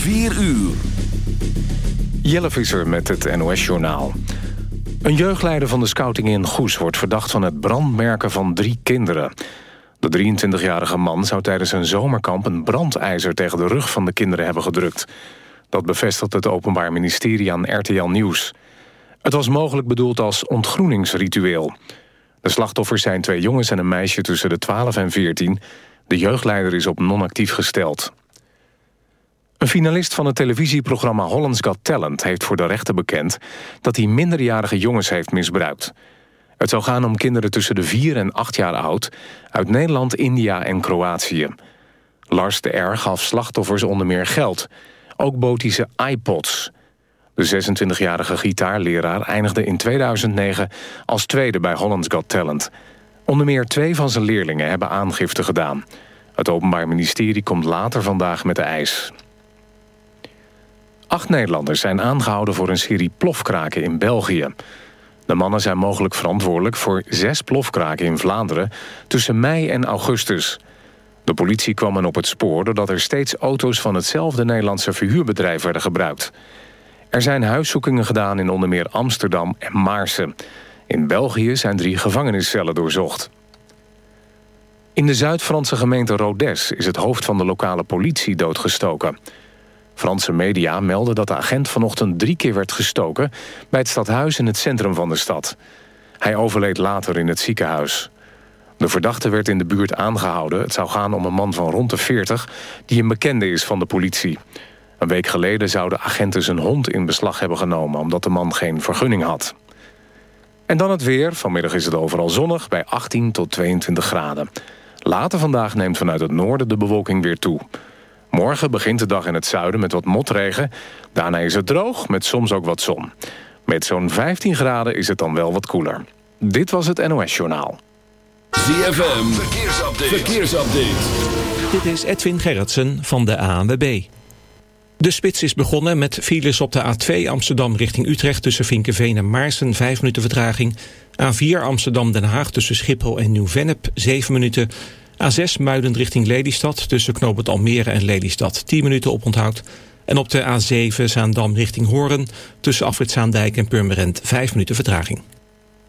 4 uur. Jelle Visser met het NOS-journaal. Een jeugdleider van de scouting in Goes wordt verdacht van het brandmerken van drie kinderen. De 23-jarige man zou tijdens een zomerkamp een brandijzer tegen de rug van de kinderen hebben gedrukt. Dat bevestigt het Openbaar Ministerie aan RTL Nieuws. Het was mogelijk bedoeld als ontgroeningsritueel. De slachtoffers zijn twee jongens en een meisje tussen de 12 en 14. De jeugdleider is op non-actief gesteld. Een finalist van het televisieprogramma Hollands Got Talent... heeft voor de rechter bekend dat hij minderjarige jongens heeft misbruikt. Het zou gaan om kinderen tussen de 4 en 8 jaar oud... uit Nederland, India en Kroatië. Lars de R. gaf slachtoffers onder meer geld. Ook ze iPods. De 26-jarige gitaarleraar eindigde in 2009 als tweede bij Hollands Got Talent. Onder meer twee van zijn leerlingen hebben aangifte gedaan. Het Openbaar Ministerie komt later vandaag met de eis. Acht Nederlanders zijn aangehouden voor een serie plofkraken in België. De mannen zijn mogelijk verantwoordelijk voor zes plofkraken in Vlaanderen... tussen mei en augustus. De politie kwam hen op het spoor doordat er steeds auto's... van hetzelfde Nederlandse verhuurbedrijf werden gebruikt. Er zijn huiszoekingen gedaan in onder meer Amsterdam en Maarsen. In België zijn drie gevangeniscellen doorzocht. In de Zuid-Franse gemeente Rodez is het hoofd van de lokale politie doodgestoken... Franse media melden dat de agent vanochtend drie keer werd gestoken... bij het stadhuis in het centrum van de stad. Hij overleed later in het ziekenhuis. De verdachte werd in de buurt aangehouden. Het zou gaan om een man van rond de 40 die een bekende is van de politie. Een week geleden zouden agenten zijn hond in beslag hebben genomen... omdat de man geen vergunning had. En dan het weer. Vanmiddag is het overal zonnig bij 18 tot 22 graden. Later vandaag neemt vanuit het noorden de bewolking weer toe... Morgen begint de dag in het zuiden met wat motregen. Daarna is het droog, met soms ook wat zon. Met zo'n 15 graden is het dan wel wat koeler. Dit was het NOS Journaal. ZFM, verkeersupdate. verkeersupdate. Dit is Edwin Gerritsen van de ANWB. De spits is begonnen met files op de A2 Amsterdam richting Utrecht... tussen Vinkenveen en Maarsen, 5 minuten vertraging. A4 Amsterdam-Den Haag tussen Schiphol en Nieuw-Vennep, 7 minuten... A6 Muiden richting Lelystad tussen Knoopend Almere en Lelystad 10 minuten oponthoud. En op de A7 Zaandam richting Hoorn tussen Afrit Zaandijk en Purmerend 5 minuten vertraging.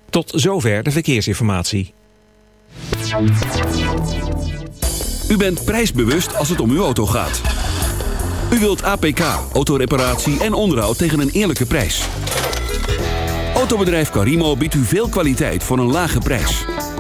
Tot zover de verkeersinformatie. U bent prijsbewust als het om uw auto gaat. U wilt APK, autoreparatie en onderhoud tegen een eerlijke prijs. Autobedrijf Carimo biedt u veel kwaliteit voor een lage prijs.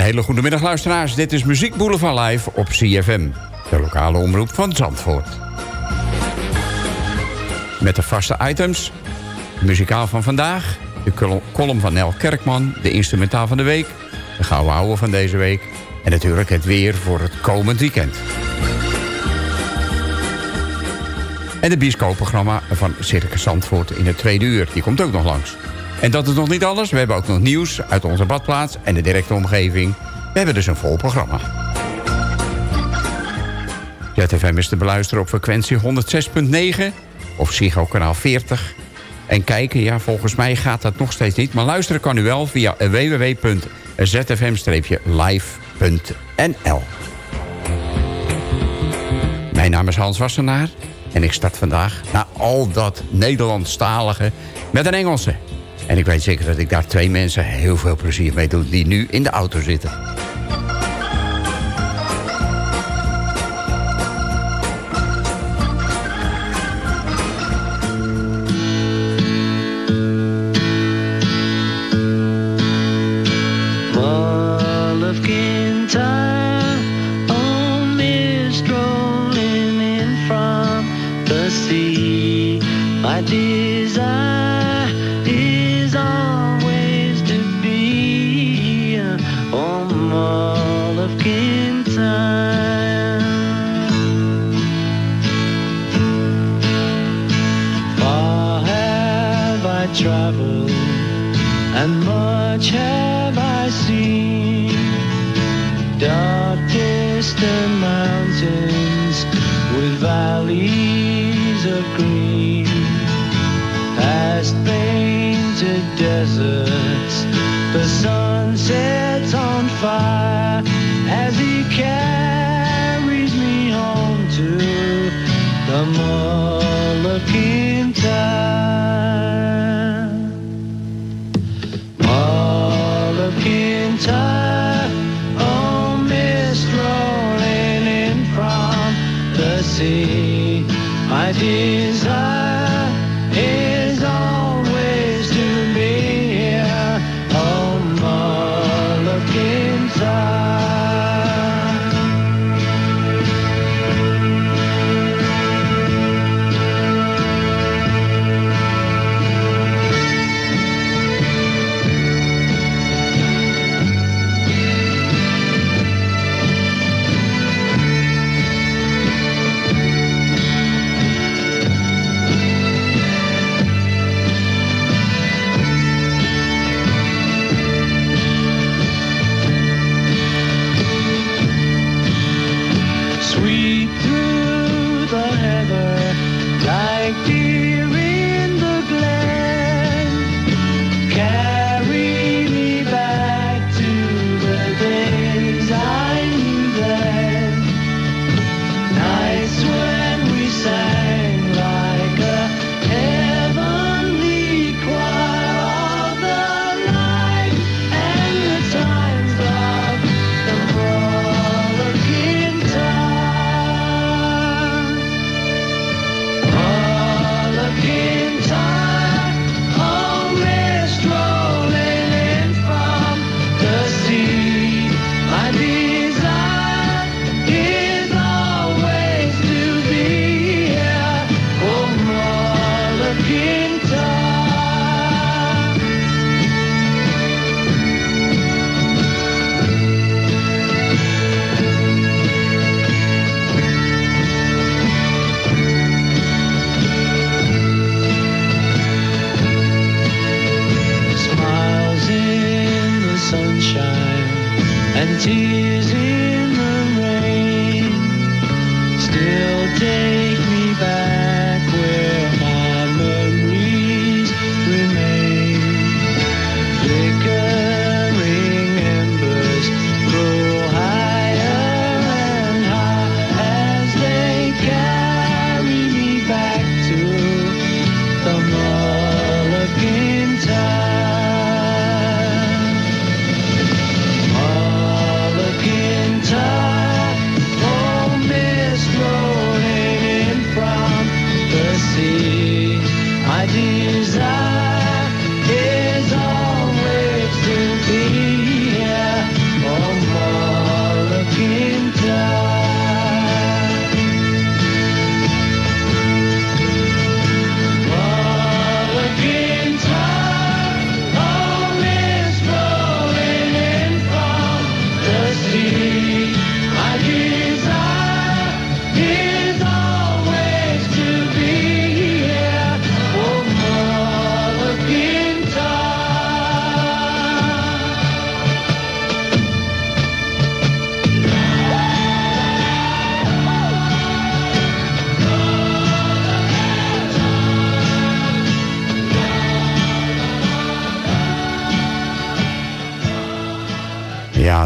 Een hele goede middag luisteraars. Dit is Muziek Boulevard Live op CFM. De lokale omroep van Zandvoort. Met de vaste items. Muzikaal van vandaag. De col- column van Nel Kerkman. De instrumentaal van de week. De gouden ouwe van deze week. En natuurlijk het weer voor het komend weekend. En het bioscoopprogramma van Circus Zandvoort in het tweede uur. Die komt ook nog langs. En dat is nog niet alles. We hebben ook nog nieuws uit onze badplaats en de directe omgeving. We hebben dus een vol programma. ZFM is te beluisteren op frequentie 106.9 of Psycho kanaal 40. En kijken, ja, volgens mij gaat dat nog steeds niet. Maar luisteren kan u wel via www.zfm-live.nl Mijn naam is Hans Wassenaar en ik start vandaag... na al dat Nederlandstalige met een Engelse. En ik weet zeker dat ik daar twee mensen heel veel plezier mee doe... die nu in de auto zitten. and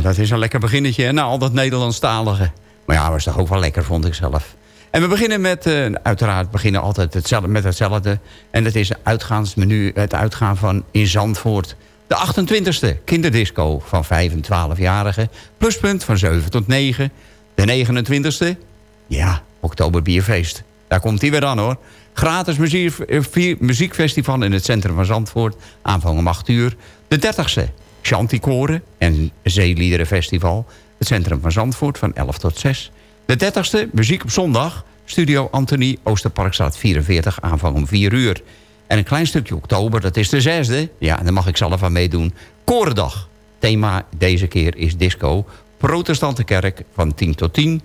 dat is een lekker beginnetje. Na nou, al dat Nederlandstalige. Maar ja, was toch ook wel lekker, vond ik zelf. En we beginnen met, eh, uiteraard beginnen altijd hetzelfde, met hetzelfde. En dat is het uitgaansmenu, het uitgaan van in Zandvoort. De 28e kinderdisco van 5 en 12-jarigen. Pluspunt van 7 tot 9. De 29e, ja, oktoberbierfeest. Daar komt hij weer aan hoor. Gratis eh, muziekfestival in het centrum van Zandvoort. Aanvang om 8 uur. De 30e, Chanticoren en Zeeliederenfestival. Het centrum van Zandvoort van 11 tot 6. De 30e, muziek op zondag. Studio Anthony, Oosterparkstraat 44, aanvang om 4 uur. En een klein stukje oktober, dat is de zesde. Ja, daar mag ik zelf aan meedoen. Korendag. Thema deze keer is disco. Protestante kerk van 10 tot 10.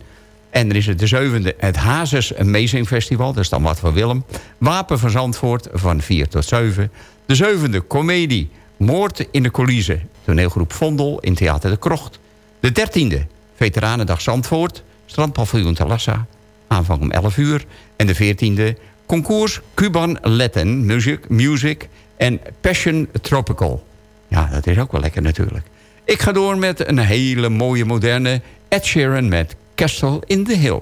En er is het de zevende, het Hazes Amazing Festival. Dat is dan wat voor Willem. Wapen van Zandvoort van 4 tot 7. De zevende, comedie. Moord in de coulissen. Toneelgroep Vondel in Theater de Krocht. De dertiende, Veteranendag Zandvoort. Strandpaviljoen Talassa. Aanvang om 11 uur. En de veertiende, concours Cuban Latin Music, Music en Passion Tropical. Ja, dat is ook wel lekker natuurlijk. Ik ga door met een hele mooie moderne Ed Sheeran met Castle in the Hill.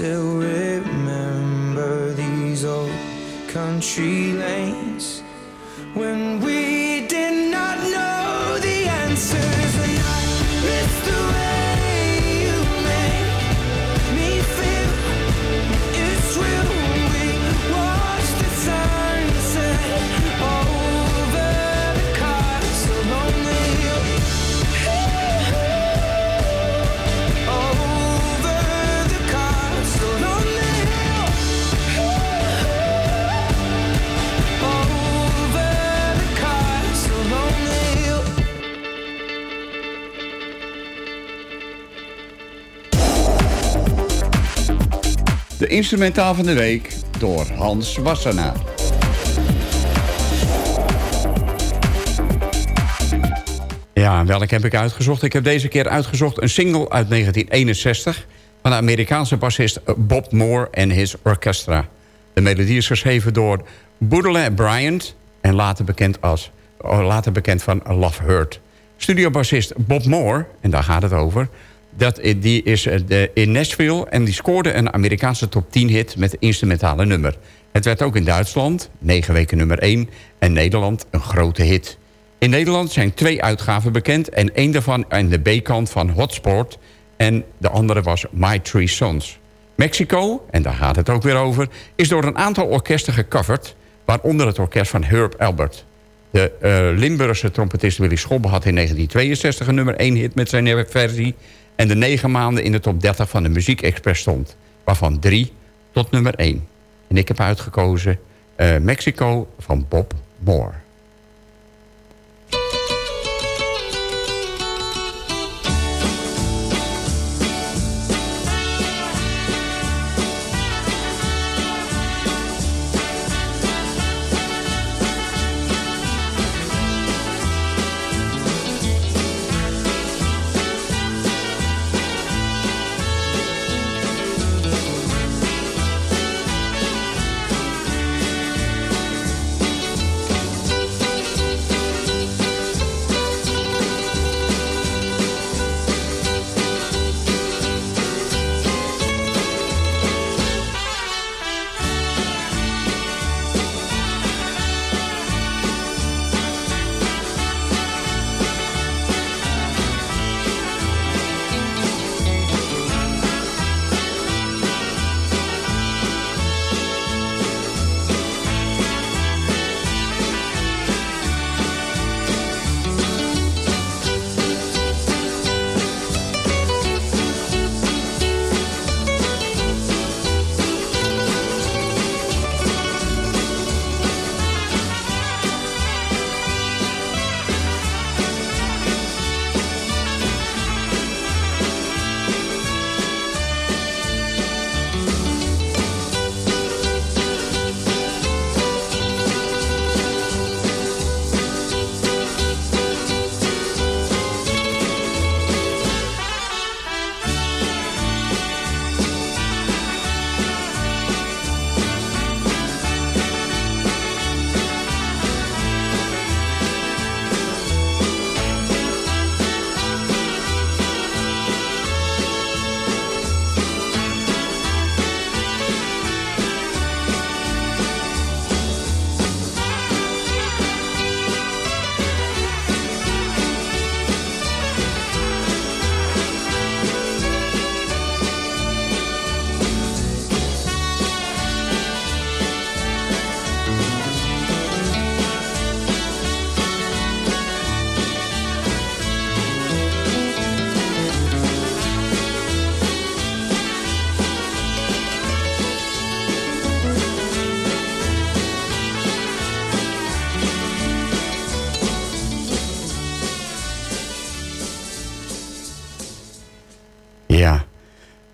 still instrumentaal van de week door Hans Wassenaar. Ja, welke heb ik uitgezocht? Ik heb deze keer uitgezocht een single uit 1961... van de Amerikaanse bassist Bob Moore en his orchestra. De melodie is geschreven door Boudelaire Bryant... en later bekend, als, oh, later bekend van Love Hurt. Studiobassist Bob Moore, en daar gaat het over... Dat, die is eh, in Nashville en die scoorde een Amerikaanse top 10 hit met instrumentale nummer. Het werd ook in Duitsland, negen weken nummer 1, en Nederland een grote hit. In Nederland zijn twee uitgaven bekend en één daarvan aan de B-kant van Hotspot en de andere was My Three Sons. Mexico, en daar gaat het ook weer over, is door een aantal orkesten gecoverd, waaronder het orkest van Herb Albert. De uh, Limburgse trompetist Willy Schobbe had in 1962 een nummer 1 hit met zijn versie en de negen maanden in de top 30 van de Muziek Express stond. Waarvan drie tot nummer 1. En ik heb uitgekozen uh, Mexico van Bob Moore.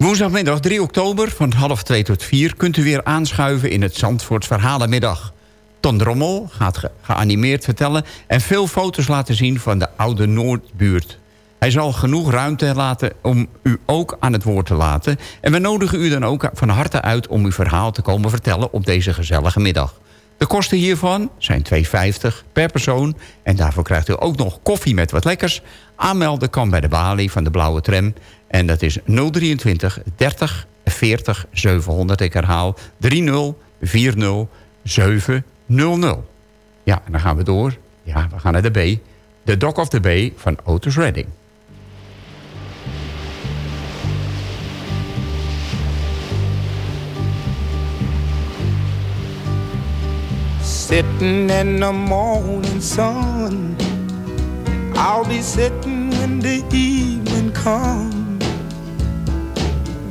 Woensdagmiddag 3 oktober van half 2 tot 4... kunt u weer aanschuiven in het Zandvoorts Verhalenmiddag. Ton Drommel gaat ge geanimeerd vertellen... en veel foto's laten zien van de oude Noordbuurt. Hij zal genoeg ruimte laten om u ook aan het woord te laten... en we nodigen u dan ook van harte uit om uw verhaal te komen vertellen... op deze gezellige middag. De kosten hiervan zijn 2,50 per persoon... en daarvoor krijgt u ook nog koffie met wat lekkers. Aanmelden kan bij de balie van de blauwe tram... En dat is 023 30 40 700. Ik herhaal 30 40 700. Ja, en dan gaan we door. Ja, we gaan naar de B. De Dock of the Bay van Otis Redding. Sitting in the morning sun. I'll be sitting when the evening comes.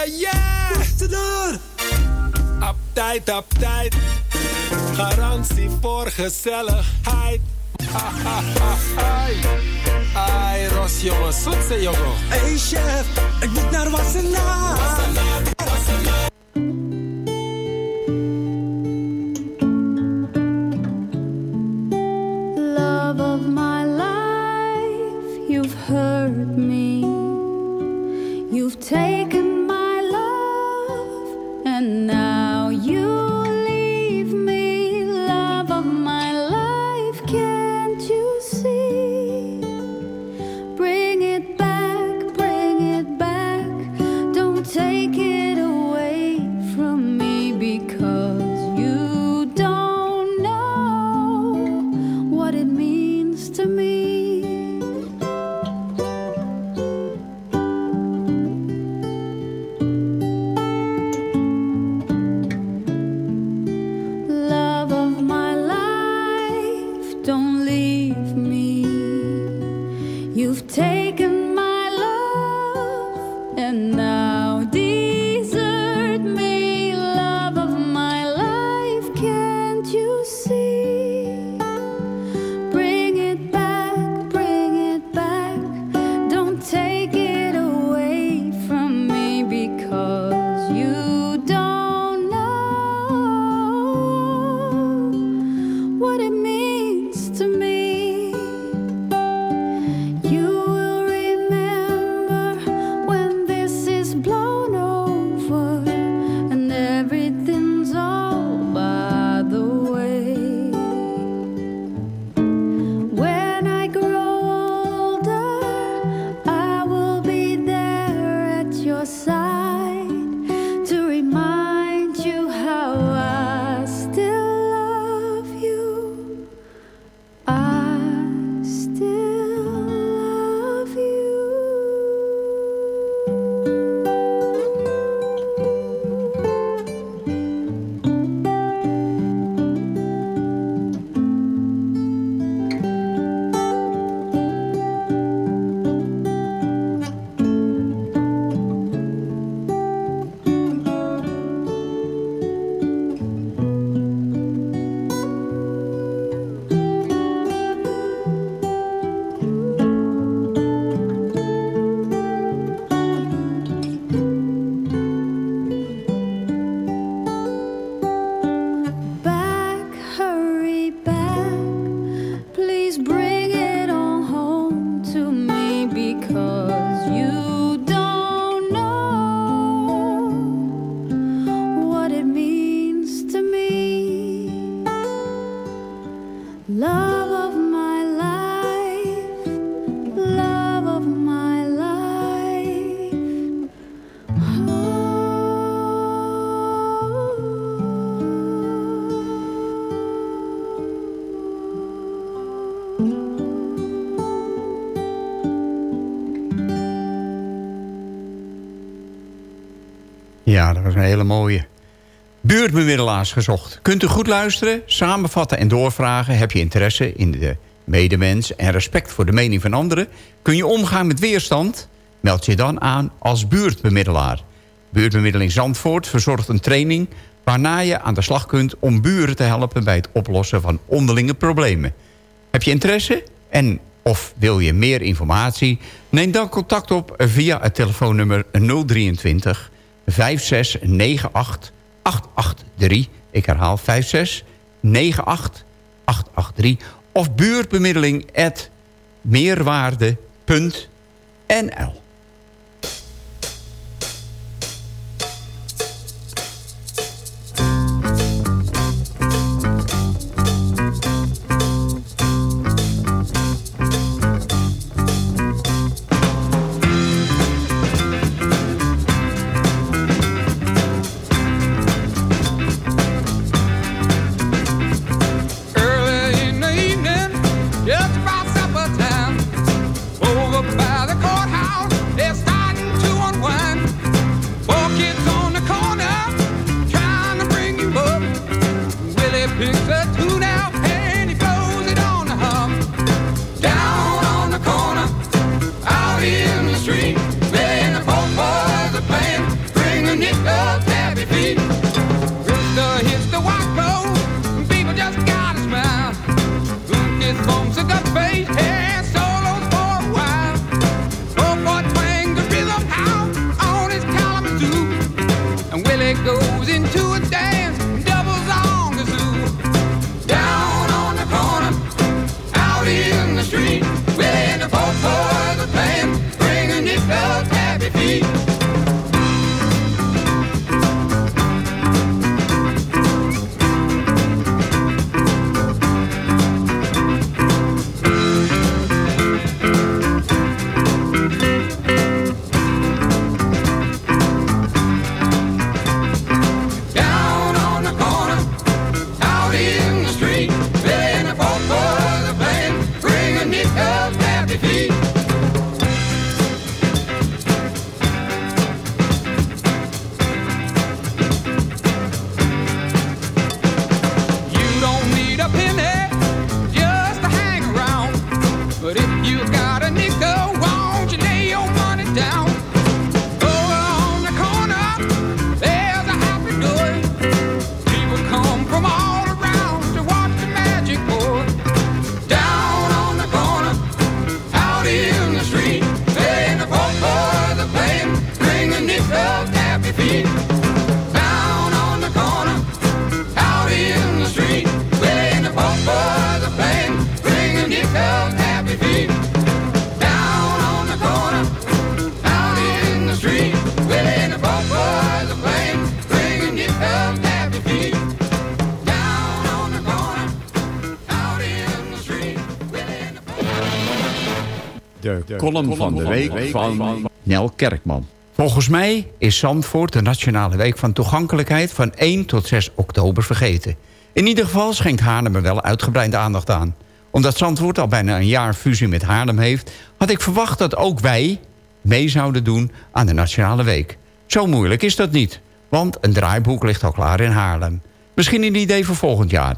Yeah, yeah, yeah. Tussendoor. Uptight, uptight. Garantie voor gezelligheid. Hai. Ai, Ros, jongen, zoetse, jongen. Hey chef, ik moet naar Wassenaar. Love Buurtbemiddelaars gezocht. Kunt u goed luisteren, samenvatten en doorvragen? Heb je interesse in de medemens en respect voor de mening van anderen? Kun je omgaan met weerstand? Meld je dan aan als buurtbemiddelaar. Buurtbemiddeling Zandvoort verzorgt een training... waarna je aan de slag kunt om buren te helpen... bij het oplossen van onderlinge problemen. Heb je interesse en of wil je meer informatie? Neem dan contact op via het telefoonnummer 023 5698 883. Ik herhaal 5698 883. Of buurtbemiddeling at meerwaarde.nl. De column van de week van Nel Kerkman. Volgens mij is Zandvoort de Nationale Week van Toegankelijkheid... van 1 tot 6 oktober vergeten. In ieder geval schenkt Haarlem er wel uitgebreide aandacht aan. Omdat Zandvoort al bijna een jaar fusie met Haarlem heeft... had ik verwacht dat ook wij mee zouden doen aan de Nationale Week. Zo moeilijk is dat niet, want een draaiboek ligt al klaar in Haarlem. Misschien een idee voor volgend jaar.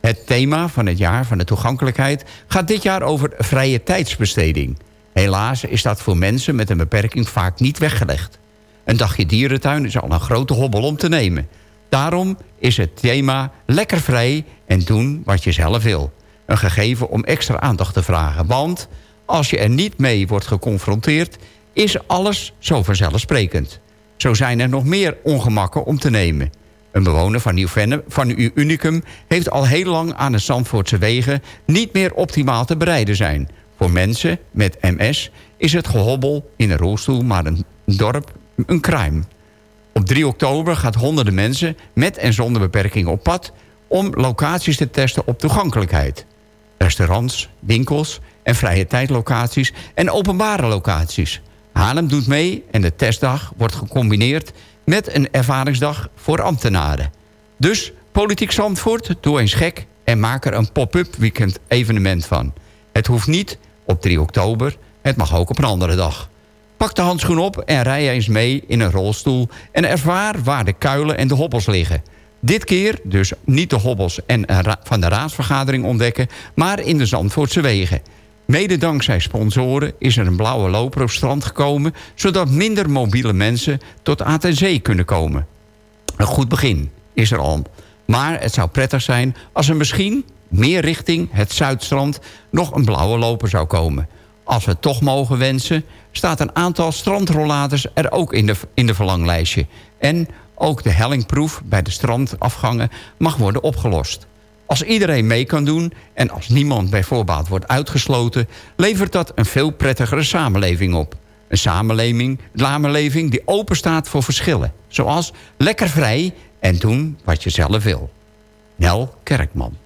Het thema van het jaar van de toegankelijkheid gaat dit jaar over vrije tijdsbesteding. Helaas is dat voor mensen met een beperking vaak niet weggelegd. Een dagje dierentuin is al een grote hobbel om te nemen. Daarom is het thema lekker vrij en doen wat je zelf wil. Een gegeven om extra aandacht te vragen. Want als je er niet mee wordt geconfronteerd... is alles zo vanzelfsprekend. Zo zijn er nog meer ongemakken om te nemen. Een bewoner van Nieuw-Vennep, van Unicum... heeft al heel lang aan de Zandvoortse wegen... niet meer optimaal te bereiden zijn. Voor mensen met MS is het gehobbel in een rolstoel maar een dorp een crime. Op 3 oktober gaat honderden mensen met en zonder beperking op pad... om locaties te testen op toegankelijkheid. Restaurants, winkels en vrije tijdlocaties en openbare locaties. Haarlem doet mee en de testdag wordt gecombineerd... met een ervaringsdag voor ambtenaren. Dus Politiek Zandvoort, doe eens gek... en maak er een pop-up weekend evenement van. Het hoeft niet op 3 oktober, het mag ook op een andere dag. Pak de handschoen op en rij eens mee in een rolstoel... en ervaar waar de kuilen en de hobbels liggen. Dit keer dus niet de hobbels en van de raadsvergadering ontdekken... maar in de Zandvoortse wegen. Mede dankzij sponsoren is er een blauwe loper op strand gekomen... zodat minder mobiele mensen tot ATC kunnen komen. Een goed begin is er al. Maar het zou prettig zijn als er misschien meer richting het Zuidstrand... nog een blauwe loper zou komen. Als we toch mogen wensen, staat een aantal strandrollators er ook in de, in de verlanglijstje. En ook de hellingproef bij de strandafgangen mag worden opgelost. Als iedereen mee kan doen en als niemand bij voorbaat wordt uitgesloten... levert dat een veel prettigere samenleving op. Een samenleving, samenleving die open staat voor verschillen. Zoals lekker vrij en doen wat je zelf wil. Nel Kerkman.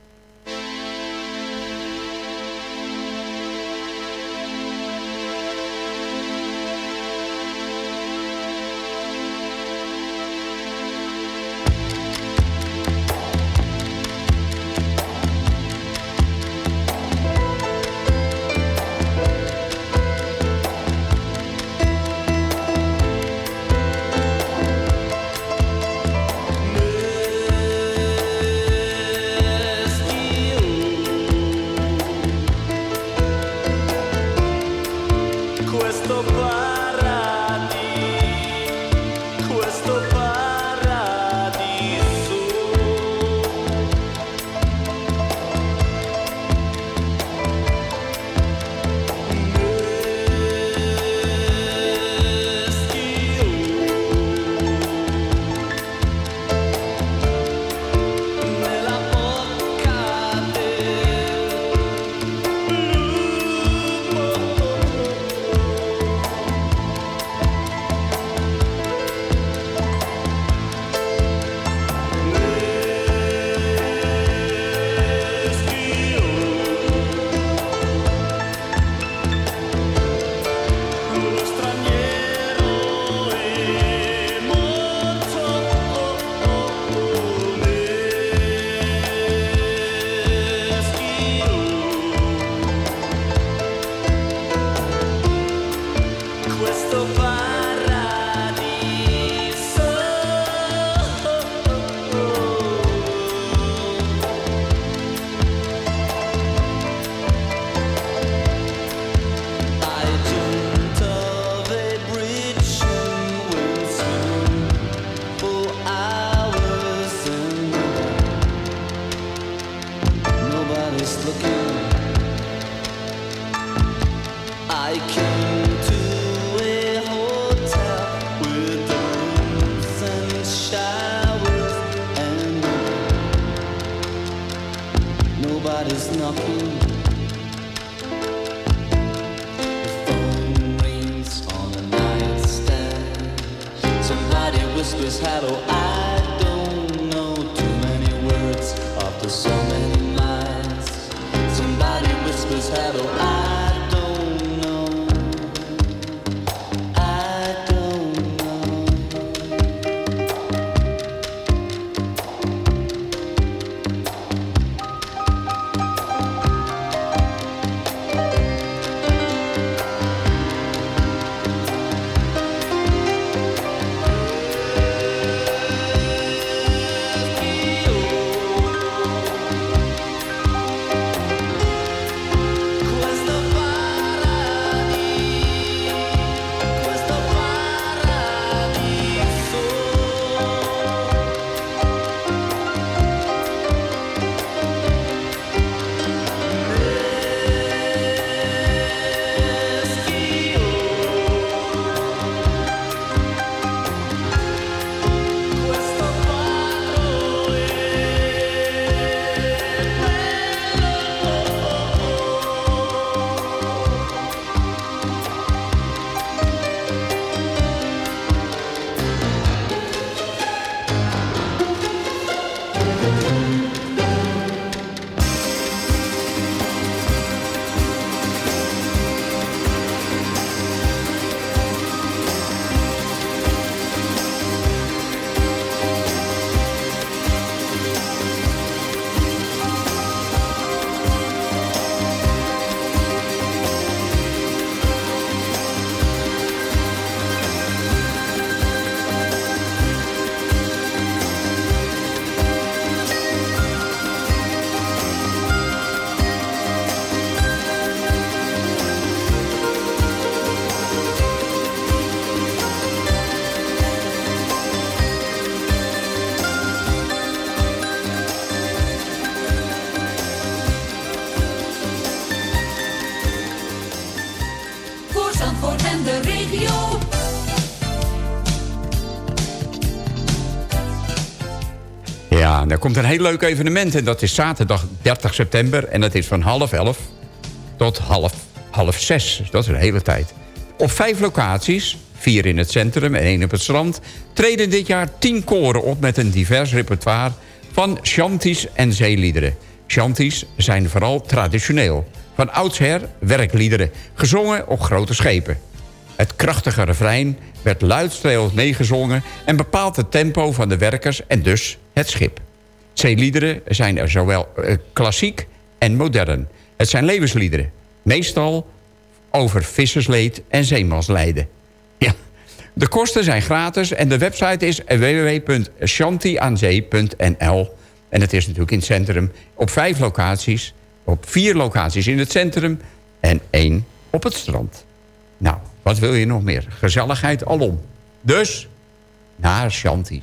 Een heel leuk evenement en dat is zaterdag 30 september... en dat is van half elf tot half, half zes. Dus dat is een hele tijd. Op vijf locaties, vier in het centrum en één op het strand... treden dit jaar tien koren op met een divers repertoire... van shanties en zeeliederen. Shanties zijn vooral traditioneel. Van oudsher werkliederen, gezongen op grote schepen. Het krachtige refrein werd luidstruwelijk meegezongen... en bepaalt het tempo van de werkers en dus het schip. Zeeliederen zijn er zowel eh, klassiek en modern. Het zijn levensliederen. Meestal over vissersleed en zeemanslijden. Ja, de kosten zijn gratis en de website is www.shantiaanzee.nl. En het is natuurlijk in het centrum op vijf locaties. Op vier locaties in het centrum en één op het strand. Nou, wat wil je nog meer? Gezelligheid alom. Dus naar Shanti.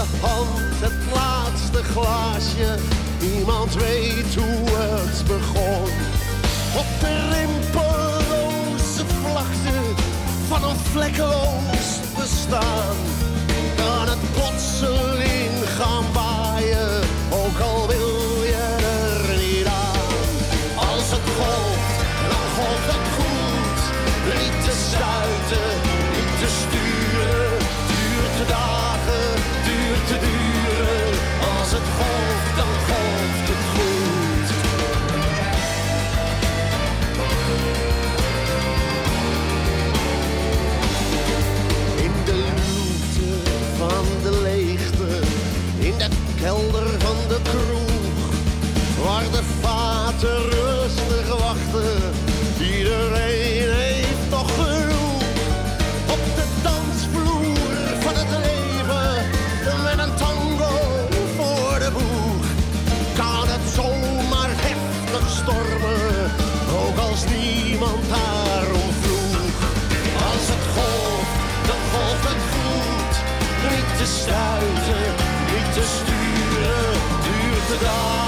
De hand het laatste glaasje, niemand weet hoe het begon. Op de rimpelloze vlakte van een vlekkeloos bestaan. Kan het plotseling gaan waaien, Duurt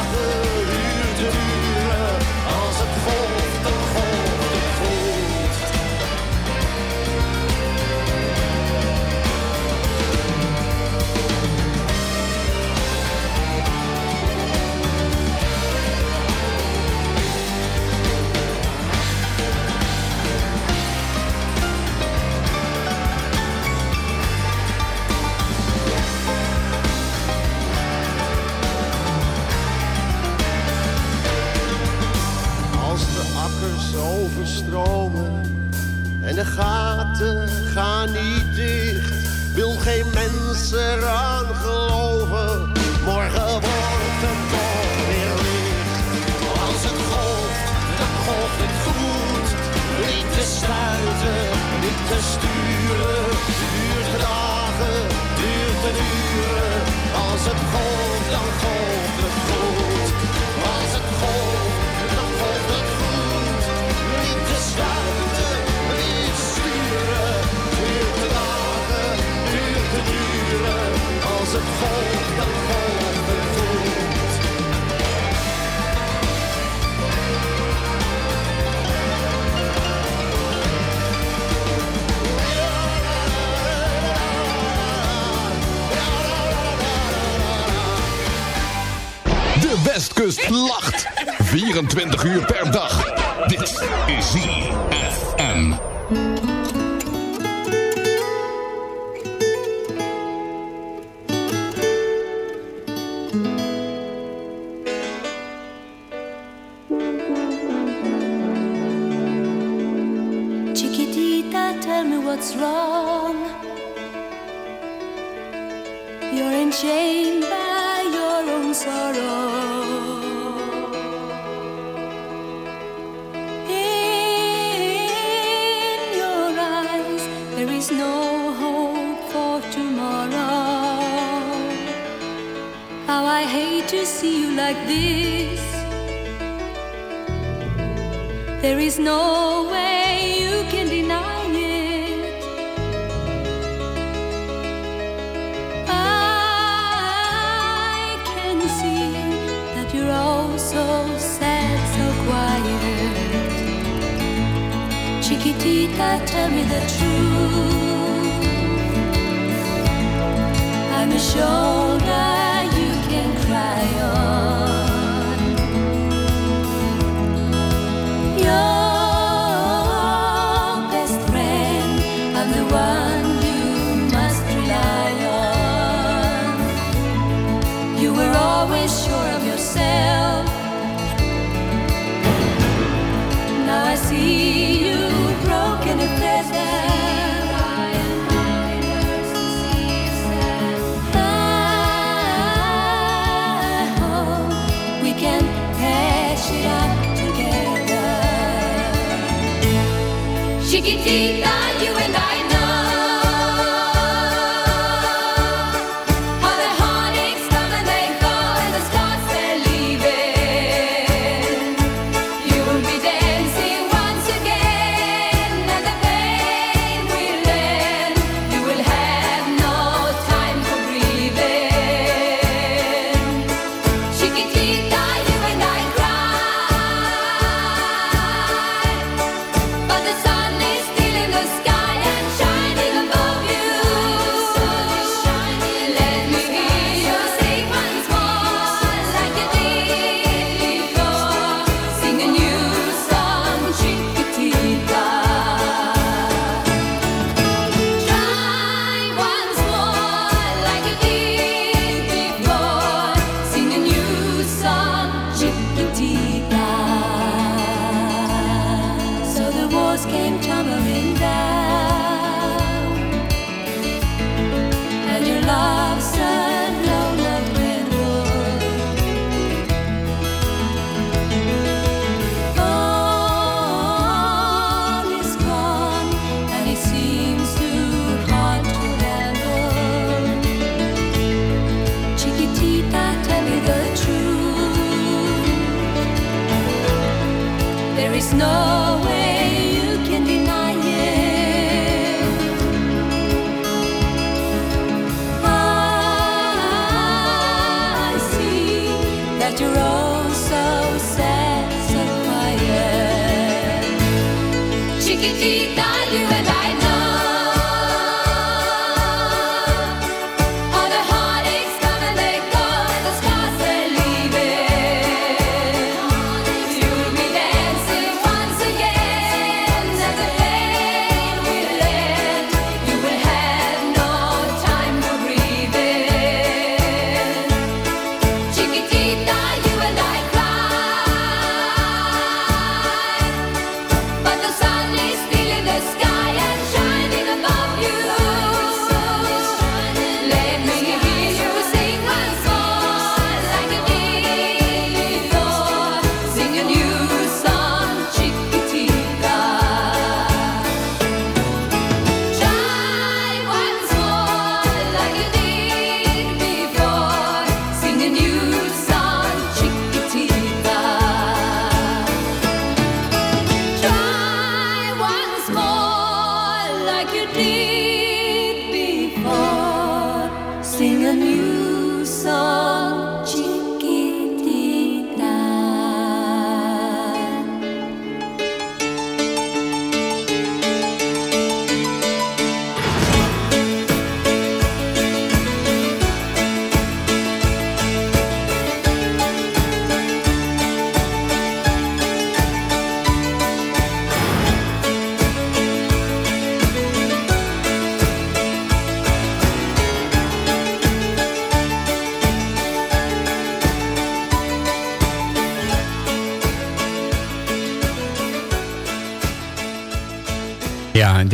to 20.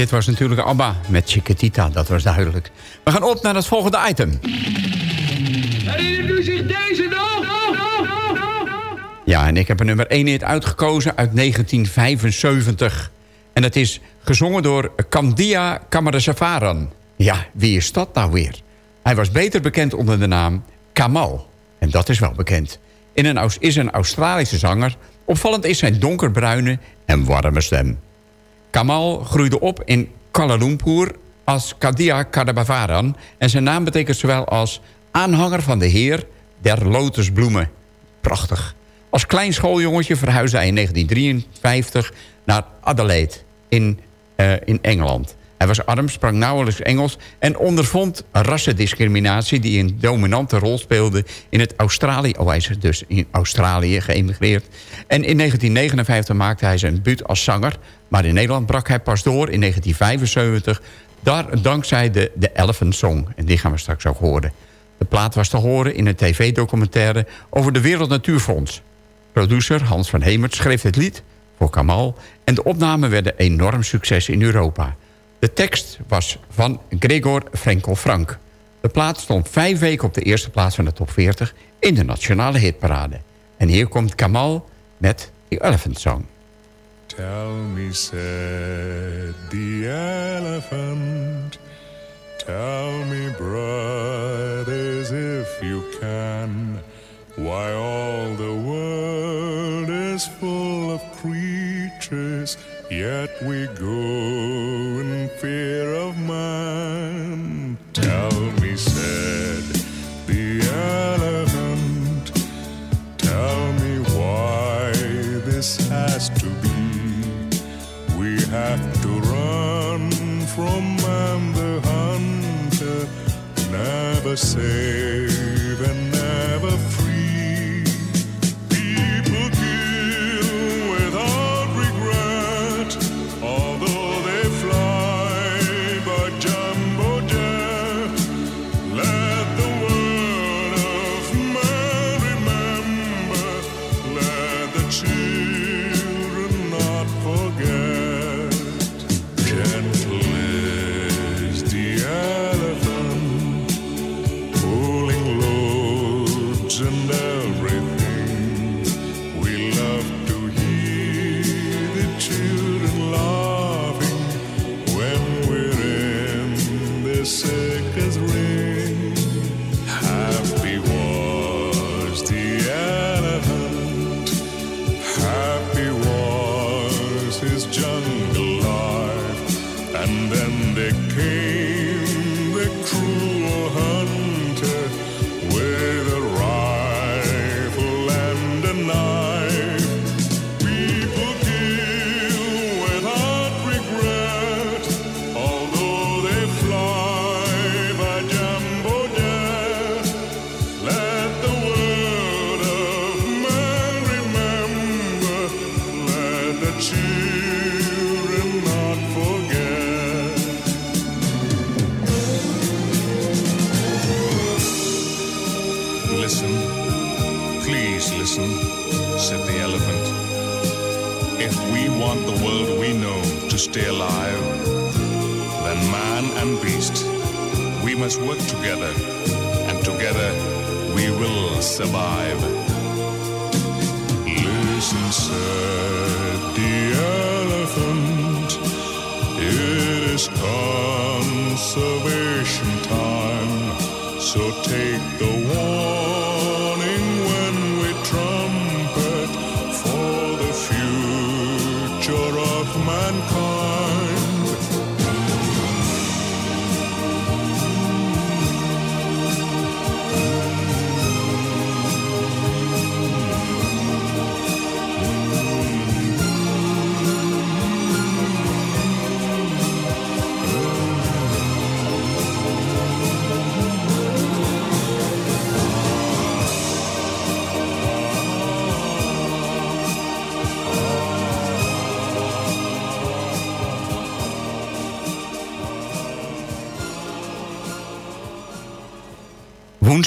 dit was natuurlijk ABBA met Chiquitita, dat was duidelijk. We gaan op naar het volgende item. Deze? Ja, en ik heb een nummer 1 het uitgekozen uit 1975. En dat is gezongen door Kandia Kamarasafaran. Ja, wie is dat nou weer? Hij was beter bekend onder de naam Kamal. En dat is wel bekend. In een, is een Australische zanger. Opvallend is zijn donkerbruine en warme stem. Kamal groeide op in Kuala Lumpur als Kadia Kadabavaran... en zijn naam betekent zowel als aanhanger van de heer der lotusbloemen. Prachtig. Als klein schooljongetje verhuisde hij in 1953 naar Adelaide in, eh, in Engeland. Hij was arm, sprak nauwelijks Engels... en ondervond rassendiscriminatie die een dominante rol speelde in het Australië. Oh, hij is dus in Australië geëmigreerd. En in 1959 maakte hij zijn debuut als zanger... maar in Nederland brak hij pas door in 1975... Daar, dankzij de, de Elephant Song. En die gaan we straks ook horen. De plaat was te horen in een tv-documentaire over de Wereld Natuurfonds. Producer Hans van Hemert schreef het lied voor Kamal... en de opnamen werden enorm succes in Europa. De tekst was van Gregor Frenkel Frank. De plaat stond vijf weken op de eerste plaats van de top 40... in de nationale hitparade. En hier komt Kamal met The Elephant Song. Tell me, said the elephant. Tell me, brothers, if you can, why all the world is full of creatures, yet we go in fear of man. Tell me, said the elephant. Tell me why this has to be. We have to run from man the hunter, never save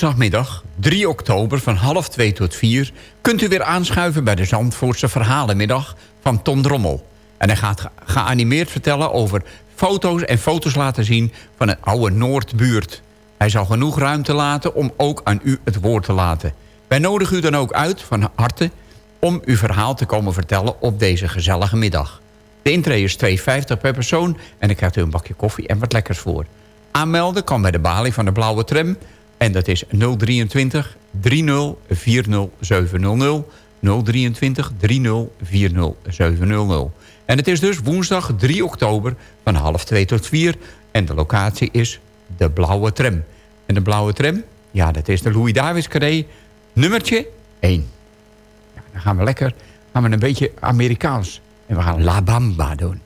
Woensdagmiddag 3 oktober van half 2 tot 4... kunt u weer aanschuiven bij de Zandvoortse Verhalenmiddag van Ton Drommel. En hij gaat ge- geanimeerd vertellen over foto's en foto's laten zien... van een oude Noordbuurt. Hij zal genoeg ruimte laten om ook aan u het woord te laten. Wij nodigen u dan ook uit van harte om uw verhaal te komen vertellen op deze gezellige middag. De intree is 2,50 per persoon en dan krijgt u een bakje koffie en wat lekkers voor. Aanmelden kan bij de balie van de Blauwe Tram en dat is 023-3040700. 023040700. 023 30 En het is dus woensdag 3 oktober van half 2 tot 4. En de locatie is de Blauwe Tram. En de Blauwe Tram, ja, dat is de Louis Davis Carré, nummertje 1. Dan gaan we lekker, gaan we een beetje Amerikaans. En we gaan La Bamba doen.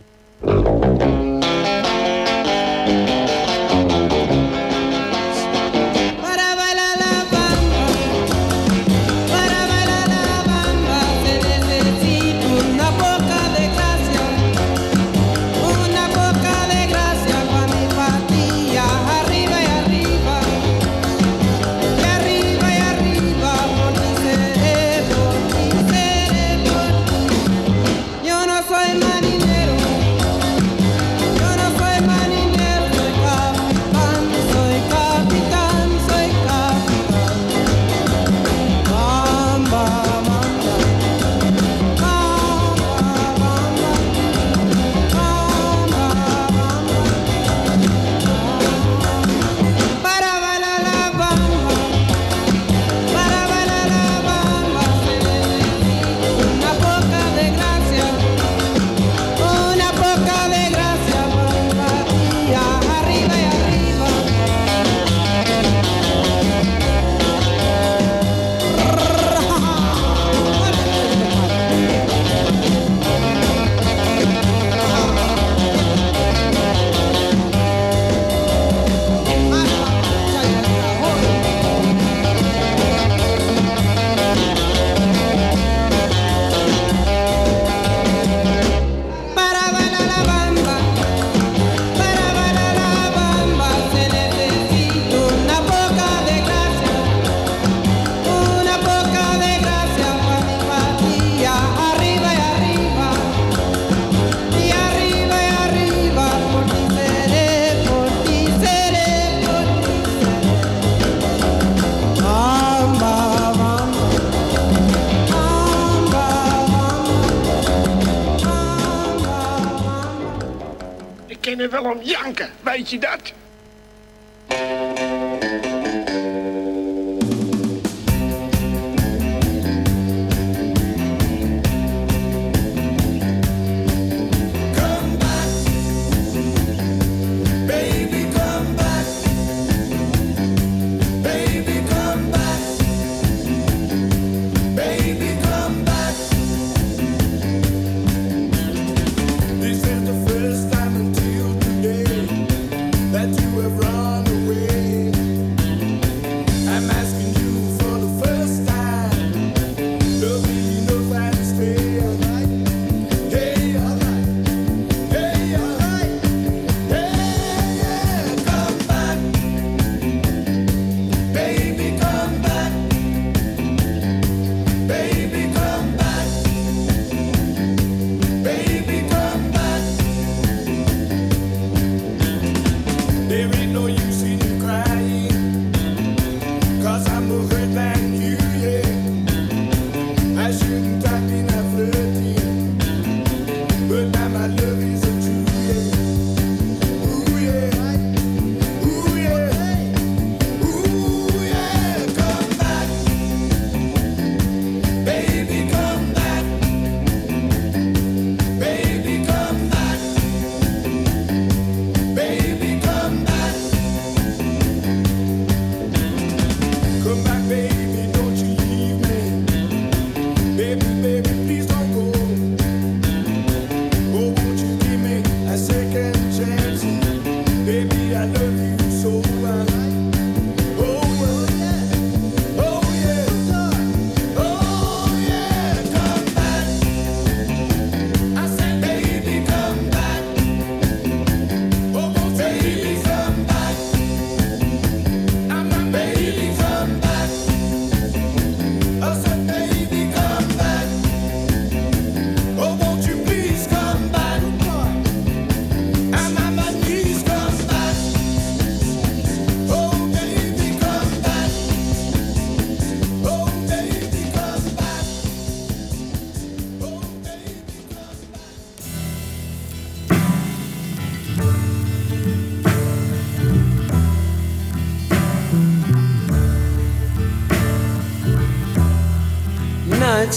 identidade.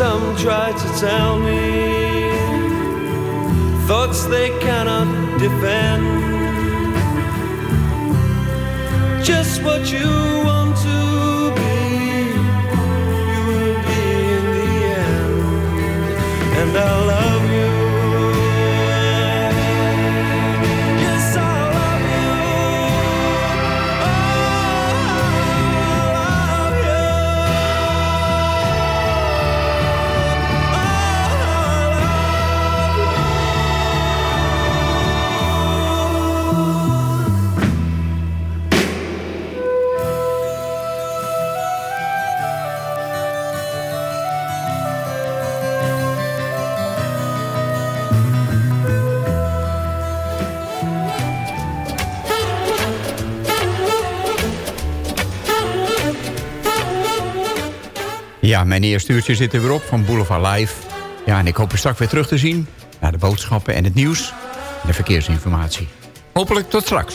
Some try to tell me thoughts they cannot defend. Just what you want to be, you will be in the end. And I love Ja, mijn eerste uurtje zit er weer op van Boulevard Live. Ja, en ik hoop je straks weer terug te zien... naar de boodschappen en het nieuws en de verkeersinformatie. Hopelijk tot straks.